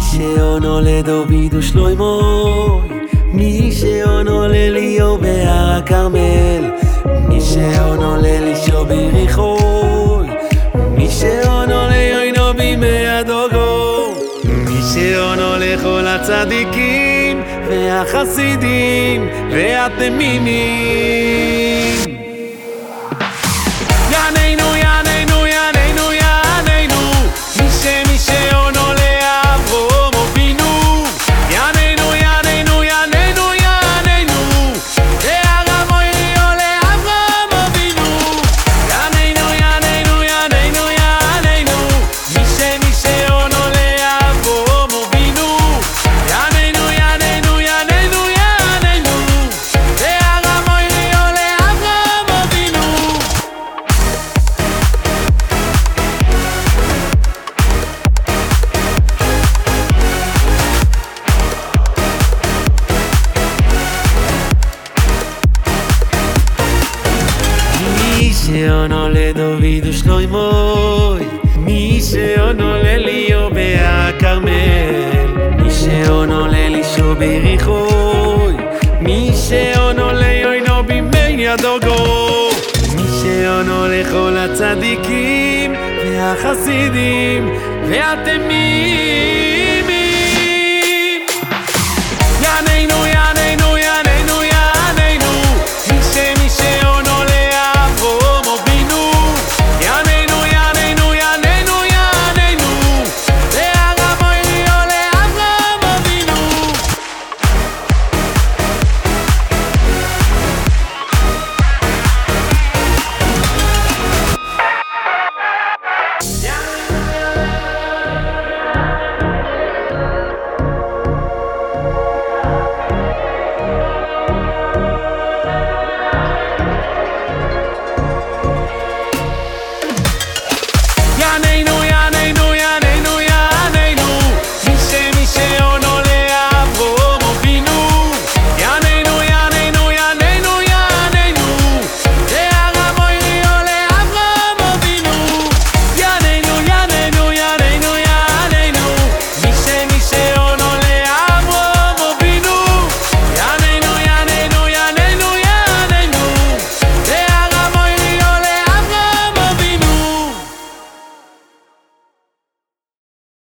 שעונו לדוד ושלוימוי מי שעונו לליאו בהר הכרמל מי שעונו ללישו בריחוי מי שעונו ליוינו בימי הדוגו מי שעונו לכל הצדיקים והחסידים והתמימים. יעננו מי שעונו לדוד ושלוימוי מי שעונו לליאו בהכרמל מי שעונו ללישו בריחוי מי שעונו ליוינו בימי הדוגו מי שעונו לכל הצדיקים והחסידים והתמים